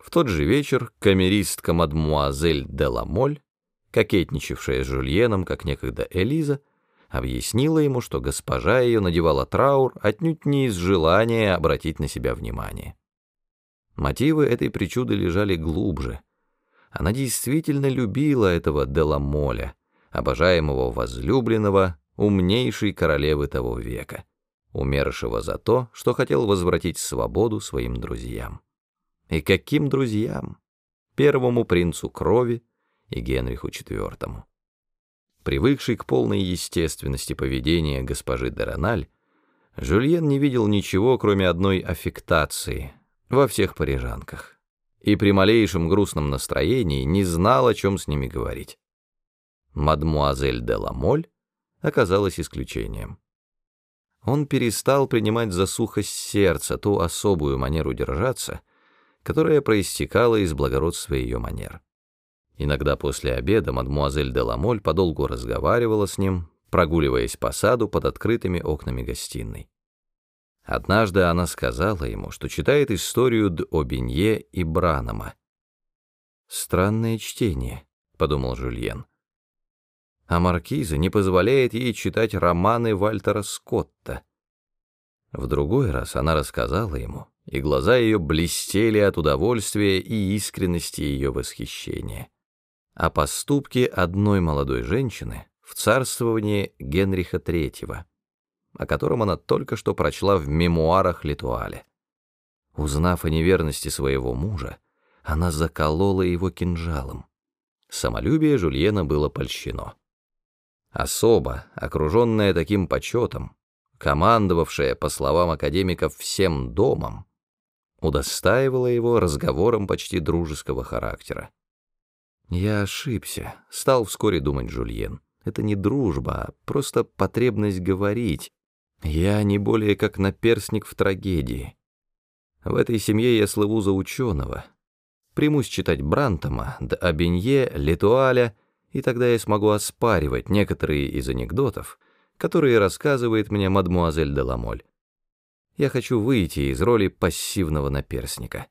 В тот же вечер камеристка мадмуазель де Ламоль, кокетничавшая с Жульеном, как некогда Элиза, объяснила ему, что госпожа ее надевала траур отнюдь не из желания обратить на себя внимание. Мотивы этой причуды лежали глубже. Она действительно любила этого Деламоля, обожаемого возлюбленного, умнейшей королевы того века, умершего за то, что хотел возвратить свободу своим друзьям. И каким друзьям? Первому принцу крови и Генриху IV. Привыкший к полной естественности поведения госпожи Дерональ, Жюльен не видел ничего, кроме одной аффектации во всех парижанках, и при малейшем грустном настроении не знал, о чем с ними говорить. Мадмуазель де Ламоль оказалась исключением. Он перестал принимать за сухость сердца ту особую манеру держаться, которая проистекала из благородства ее манер. Иногда после обеда мадмуазель де Ламоль подолгу разговаривала с ним, прогуливаясь по саду под открытыми окнами гостиной. Однажды она сказала ему, что читает историю Д'Обенье и Бранома. «Странное чтение», — подумал Жюльен. А маркиза не позволяет ей читать романы Вальтера Скотта. В другой раз она рассказала ему, и глаза ее блестели от удовольствия и искренности ее восхищения о поступке одной молодой женщины в царствовании Генриха III, о котором она только что прочла в мемуарах Литуале. Узнав о неверности своего мужа, она заколола его кинжалом. Самолюбие Жульена было польщено. Особо, окруженная таким почетом, командовавшая, по словам академиков, всем домом, удостаивала его разговором почти дружеского характера. Я ошибся, стал вскоре думать Жульен. Это не дружба, а просто потребность говорить. Я не более как наперсник в трагедии. В этой семье я слыву за ученого. Примусь читать Брантома, да Абенье, Летуаля, и тогда я смогу оспаривать некоторые из анекдотов, которые рассказывает мне мадмуазель де Ламоль. Я хочу выйти из роли пассивного наперсника.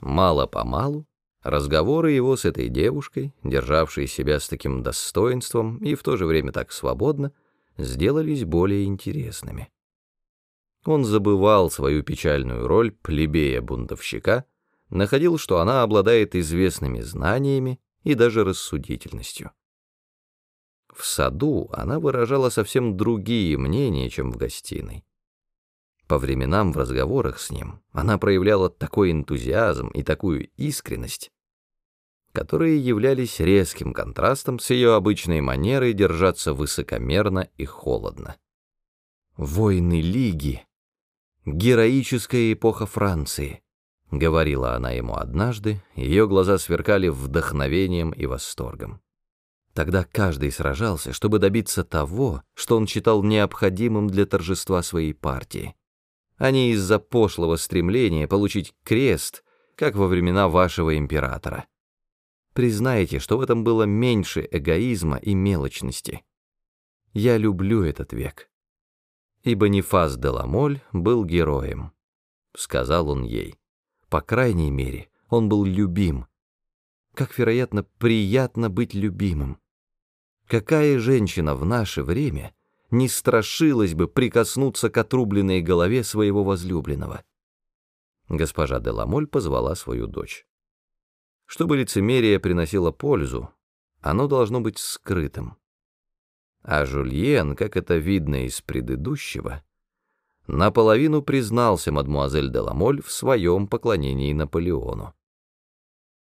Мало-помалу Разговоры его с этой девушкой, державшей себя с таким достоинством и в то же время так свободно, сделались более интересными. Он забывал свою печальную роль плебея-бунтовщика, находил, что она обладает известными знаниями и даже рассудительностью. В саду она выражала совсем другие мнения, чем в гостиной. По временам в разговорах с ним она проявляла такой энтузиазм и такую искренность, которые являлись резким контрастом с ее обычной манерой держаться высокомерно и холодно. «Войны Лиги! Героическая эпоха Франции!» — говорила она ему однажды, ее глаза сверкали вдохновением и восторгом. Тогда каждый сражался, чтобы добиться того, что он считал необходимым для торжества своей партии, а не из-за пошлого стремления получить крест, как во времена вашего императора. Признайте, что в этом было меньше эгоизма и мелочности. Я люблю этот век. И Бонифас де Ламоль был героем, сказал он ей. По крайней мере, он был любим. Как, вероятно, приятно быть любимым. Какая женщина в наше время не страшилась бы прикоснуться к отрубленной голове своего возлюбленного? Госпожа де Ламоль позвала свою дочь. Чтобы лицемерие приносило пользу, оно должно быть скрытым. А Жульен, как это видно из предыдущего, наполовину признался мадмуазель де Ламоль в своем поклонении Наполеону.